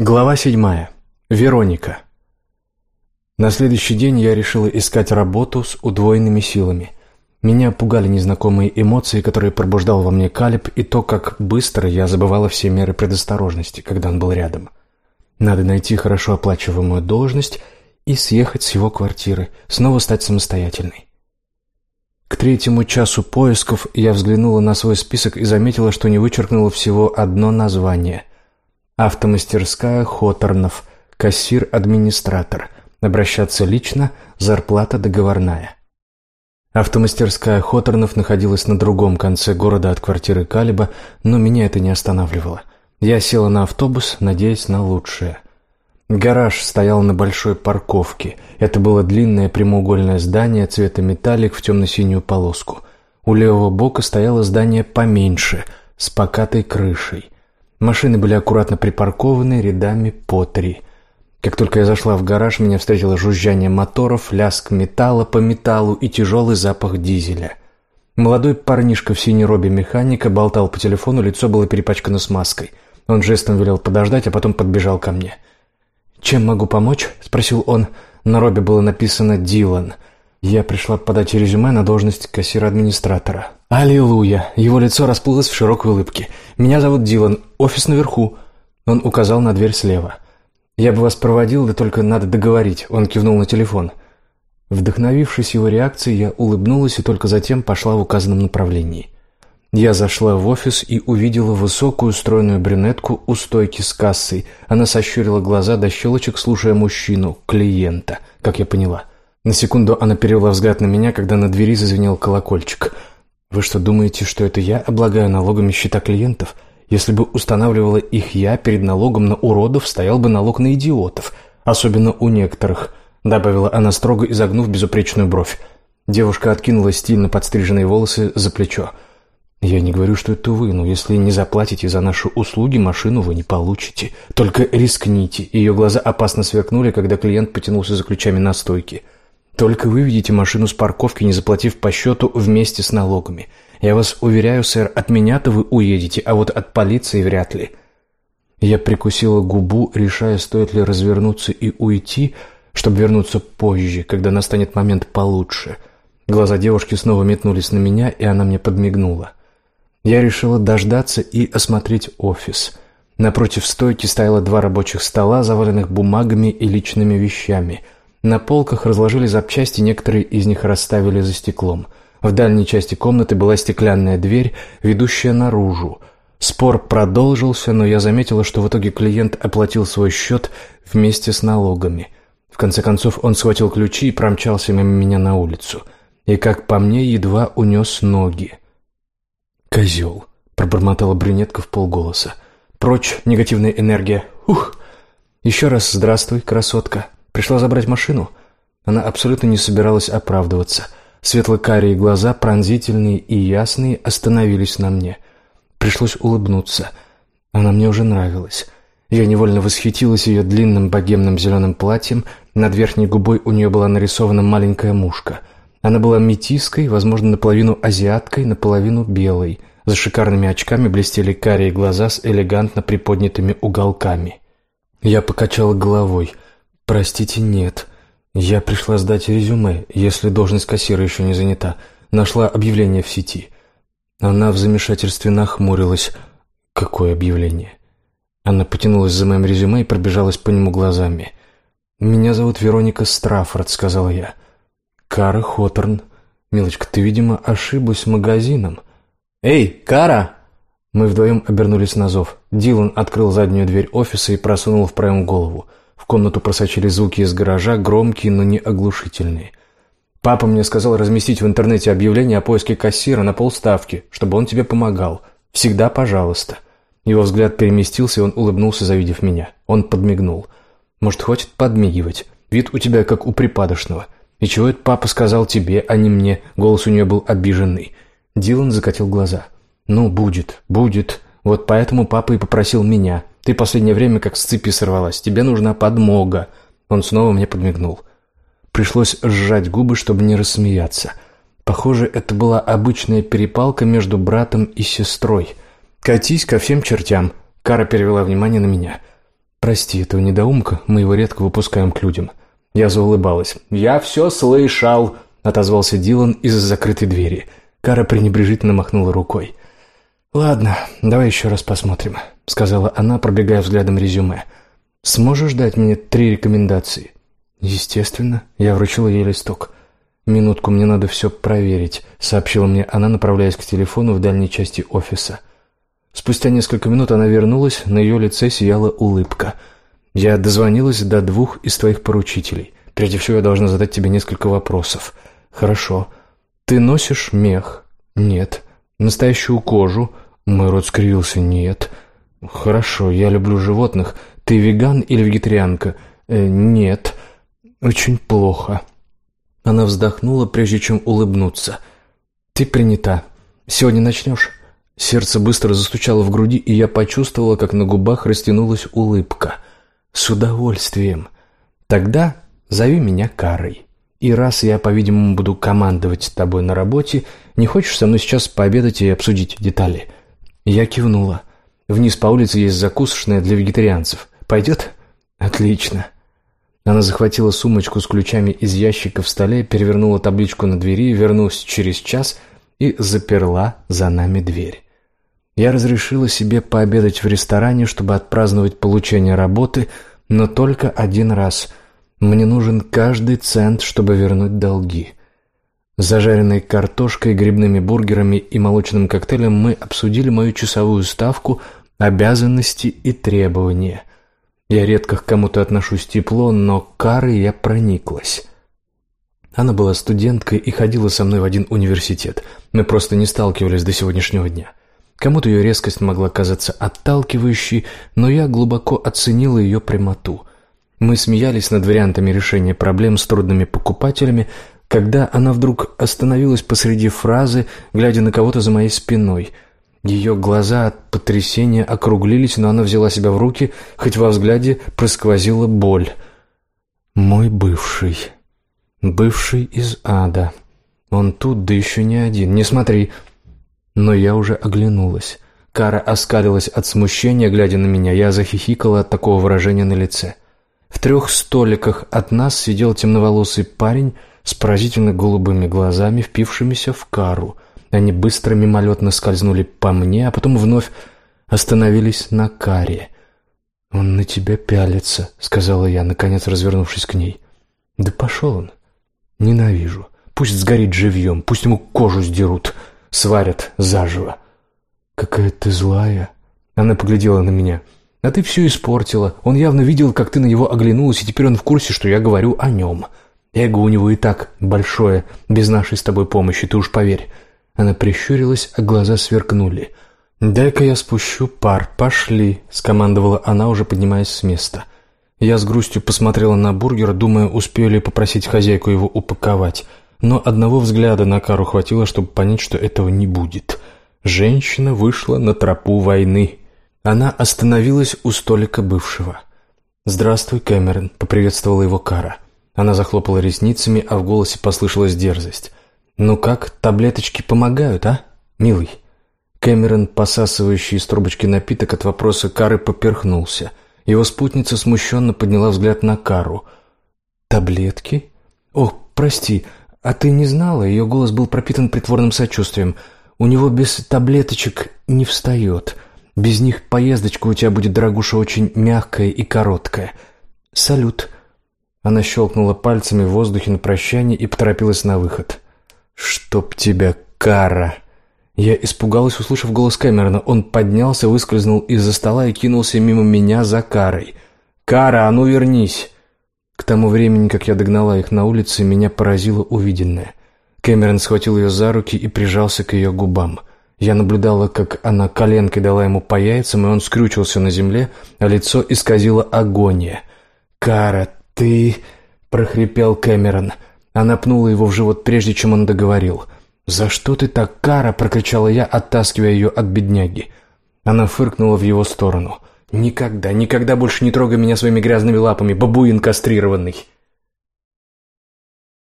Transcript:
Глава седьмая. Вероника. На следующий день я решила искать работу с удвоенными силами. Меня пугали незнакомые эмоции, которые пробуждал во мне Калиб, и то, как быстро я забывала все меры предосторожности, когда он был рядом. Надо найти хорошо оплачиваемую должность и съехать с его квартиры, снова стать самостоятельной. К третьему часу поисков я взглянула на свой список и заметила, что не вычеркнула всего одно название – Автомастерская Хоторнов, кассир-администратор. Обращаться лично, зарплата договорная. Автомастерская Хоторнов находилась на другом конце города от квартиры Калиба, но меня это не останавливало. Я села на автобус, надеясь на лучшее. Гараж стоял на большой парковке. Это было длинное прямоугольное здание цвета металлик в темно-синюю полоску. У левого бока стояло здание поменьше, с покатой крышей. Машины были аккуратно припаркованы рядами по три. Как только я зашла в гараж, меня встретило жужжание моторов, лязг металла по металлу и тяжелый запах дизеля. Молодой парнишка в синей робе механика болтал по телефону, лицо было перепачкано смазкой. Он жестом велел подождать, а потом подбежал ко мне. «Чем могу помочь?» – спросил он. На робе было написано «Дилан». Я пришла подать резюме на должность кассира-администратора. Аллилуйя! Его лицо расплылось в широкой улыбке. «Меня зовут Дилан. Офис наверху». Он указал на дверь слева. «Я бы вас проводил, да только надо договорить». Он кивнул на телефон. Вдохновившись его реакцией, я улыбнулась и только затем пошла в указанном направлении. Я зашла в офис и увидела высокую стройную брюнетку у стойки с кассой. Она сощурила глаза до щелочек, слушая мужчину, клиента, как я поняла. На секунду она перевела взгляд на меня, когда на двери зазвенел колокольчик. «Вы что, думаете, что это я облагаю налогами счета клиентов? Если бы устанавливала их я, перед налогом на уродов стоял бы налог на идиотов, особенно у некоторых», добавила она строго, изогнув безупречную бровь. Девушка откинула стильно подстриженные волосы за плечо. «Я не говорю, что это вы, но если не заплатите за наши услуги, машину вы не получите. Только рискните». Ее глаза опасно сверкнули, когда клиент потянулся за ключами на стойке. Только выведите машину с парковки, не заплатив по счету вместе с налогами. Я вас уверяю, сэр, от меня-то вы уедете, а вот от полиции вряд ли». Я прикусила губу, решая, стоит ли развернуться и уйти, чтобы вернуться позже, когда настанет момент получше. Глаза девушки снова метнулись на меня, и она мне подмигнула. Я решила дождаться и осмотреть офис. Напротив стойки стояло два рабочих стола, заваленных бумагами и личными вещами – на полках разложили запчасти, некоторые из них расставили за стеклом. В дальней части комнаты была стеклянная дверь, ведущая наружу. Спор продолжился, но я заметила, что в итоге клиент оплатил свой счет вместе с налогами. В конце концов он схватил ключи и промчался мимо меня на улицу. И, как по мне, едва унес ноги. «Козел!» — пробормотала брюнетка в полголоса. «Прочь, негативная энергия! Ух! Еще раз здравствуй, красотка!» Пришла забрать машину? Она абсолютно не собиралась оправдываться. Светло-карие глаза, пронзительные и ясные, остановились на мне. Пришлось улыбнуться. Она мне уже нравилась. Я невольно восхитилась ее длинным богемным зеленым платьем. Над верхней губой у нее была нарисована маленькая мушка. Она была метиской, возможно, наполовину азиаткой, наполовину белой. За шикарными очками блестели карие глаза с элегантно приподнятыми уголками. Я покачала головой – «Простите, нет. Я пришла сдать резюме, если должность кассира еще не занята. Нашла объявление в сети». Она в замешательстве нахмурилась. «Какое объявление?» Она потянулась за моим резюме и пробежалась по нему глазами. «Меня зовут Вероника Страффорд», — сказала я. «Кара Хоторн. Милочка, ты, видимо, ошиблась магазином». «Эй, Кара!» Мы вдвоем обернулись на зов. Дилан открыл заднюю дверь офиса и просунул в проем голову. В комнату просочились звуки из гаража, громкие, но не оглушительные. Папа мне сказал разместить в интернете объявление о поиске кассира на полставки, чтобы он тебе помогал. Всегда пожалуйста. Его взгляд переместился, и он улыбнулся, завидев меня. Он подмигнул. Может, хватит подмигивать? Вид у тебя как у припадочного. И чего это папа сказал тебе, а не мне? Голос у нее был обиженный. Дилан закатил глаза. Ну, будет, будет. Вот поэтому папа и попросил меня. Ты последнее время как с цепи сорвалась. Тебе нужна подмога». Он снова мне подмигнул. Пришлось сжать губы, чтобы не рассмеяться. Похоже, это была обычная перепалка между братом и сестрой. «Катись ко всем чертям», — Кара перевела внимание на меня. «Прости этого недоумка, мы его редко выпускаем к людям». Я заулыбалась. «Я все слышал!» — отозвался Дилан из-за закрытой двери. Кара пренебрежительно махнула рукой. «Ладно, давай еще раз посмотрим», — сказала она, пробегая взглядом резюме. «Сможешь дать мне три рекомендации?» «Естественно». Я вручила ей листок. «Минутку, мне надо все проверить», — сообщила мне она, направляясь к телефону в дальней части офиса. Спустя несколько минут она вернулась, на ее лице сияла улыбка. «Я дозвонилась до двух из твоих поручителей. Прежде всего, я должна задать тебе несколько вопросов». «Хорошо. Ты носишь мех?» «Нет». «Настоящую кожу?» Мой рот скривился. «Нет». «Хорошо, я люблю животных. Ты веган или вегетарианка?» э, «Нет». «Очень плохо». Она вздохнула, прежде чем улыбнуться. «Ты принята. Сегодня начнешь?» Сердце быстро застучало в груди, и я почувствовала, как на губах растянулась улыбка. «С удовольствием. Тогда зови меня Карой. И раз я, по-видимому, буду командовать тобой на работе, не хочешь со мной сейчас пообедать и обсудить детали?» Я кивнула. «Вниз по улице есть закусочная для вегетарианцев. Пойдет?» «Отлично». Она захватила сумочку с ключами из ящика в столе, перевернула табличку на двери, вернулась через час и заперла за нами дверь. Я разрешила себе пообедать в ресторане, чтобы отпраздновать получение работы, но только один раз. Мне нужен каждый цент, чтобы вернуть долги. Зажаренной картошкой, грибными бургерами и молочным коктейлем мы обсудили мою часовую ставку, обязанности и требования. Я редко к кому-то отношусь тепло, но Кары я прониклась. Она была студенткой и ходила со мной в один университет. Мы просто не сталкивались до сегодняшнего дня. Кому-то ее резкость могла казаться отталкивающей, но я глубоко оценила ее прямоту. Мы смеялись над вариантами решения проблем с трудными покупателями, когда она вдруг остановилась посреди фразы, глядя на кого-то за моей спиной. Ее глаза от потрясения округлились, но она взяла себя в руки, хоть во взгляде просквозила боль. «Мой бывший. Бывший из ада. Он тут, да еще не один. Не смотри, но я уже оглянулась. Кара оскалилась от смущения, глядя на меня. Я захихикала от такого выражения на лице. В трех столиках от нас сидел темноволосый парень с поразительно голубыми глазами, впившимися в Кару. Они быстро мимолетно скользнули по мне, а потом вновь остановились на Каре. «Он на тебя пялится», — сказала я, наконец развернувшись к ней. «Да пошел он. Ненавижу. Пусть сгорит живьем, пусть ему кожу сдерут» сварят заживо. «Какая ты злая!» Она поглядела на меня. «А ты все испортила. Он явно видел, как ты на него оглянулась, и теперь он в курсе, что я говорю о нем. Эго у него и так большое, без нашей с тобой помощи, ты уж поверь». Она прищурилась, а глаза сверкнули. «Дай-ка я спущу пар. Пошли!» — скомандовала она, уже поднимаясь с места. Я с грустью посмотрела на бургер, думая, успею ли попросить хозяйку его упаковать но одного взгляда на Кару хватило, чтобы понять, что этого не будет. Женщина вышла на тропу войны. Она остановилась у столика бывшего. «Здравствуй, Кэмерон», — поприветствовала его Кара. Она захлопала ресницами, а в голосе послышалась дерзость. «Ну как, таблеточки помогают, а, милый?» Кэмерон, посасывающий из трубочки напиток от вопроса Кары, поперхнулся. Его спутница смущенно подняла взгляд на Кару. «Таблетки? О, прости, «А ты не знала?» Ее голос был пропитан притворным сочувствием. «У него без таблеточек не встает. Без них поездочка у тебя будет, дорогуша, очень мягкая и короткая. Салют!» Она щелкнула пальцами в воздухе на прощание и поторопилась на выход. «Чтоб тебя, кара!» Я испугалась, услышав голос Кэмерона. Он поднялся, выскользнул из-за стола и кинулся мимо меня за карой. «Кара, а ну вернись!» К тому времени, как я догнала их на улице, меня поразило увиденное. Кэмерон схватил ее за руки и прижался к ее губам. Я наблюдала, как она коленкой дала ему по яйцам, и он скрючился на земле, а лицо исказило агония. «Кара, ты...» — прохрипел Кэмерон. Она пнула его в живот, прежде чем он договорил. «За что ты так, Кара?» — прокричала я, оттаскивая ее от бедняги. Она фыркнула в его сторону. «Никогда, никогда больше не трогай меня своими грязными лапами, бабуин кастрированный!»